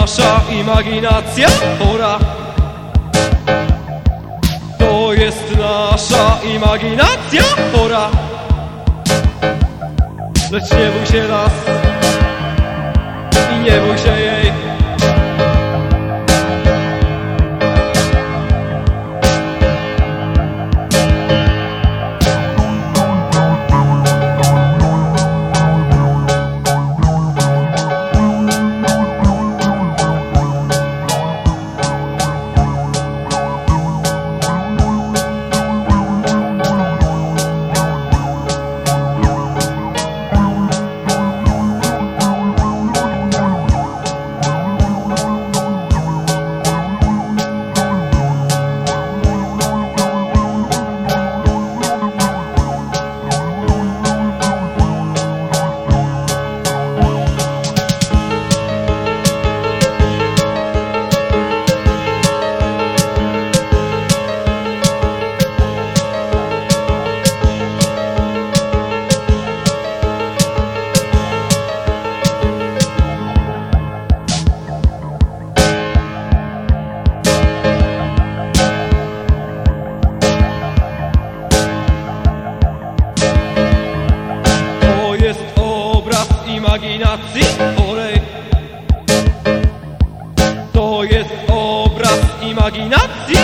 nasza imaginacja chora To jest nasza imaginacja chora Lecz nie bój się nas I nie bój się imaginacji orej To jest obraz imaginacji.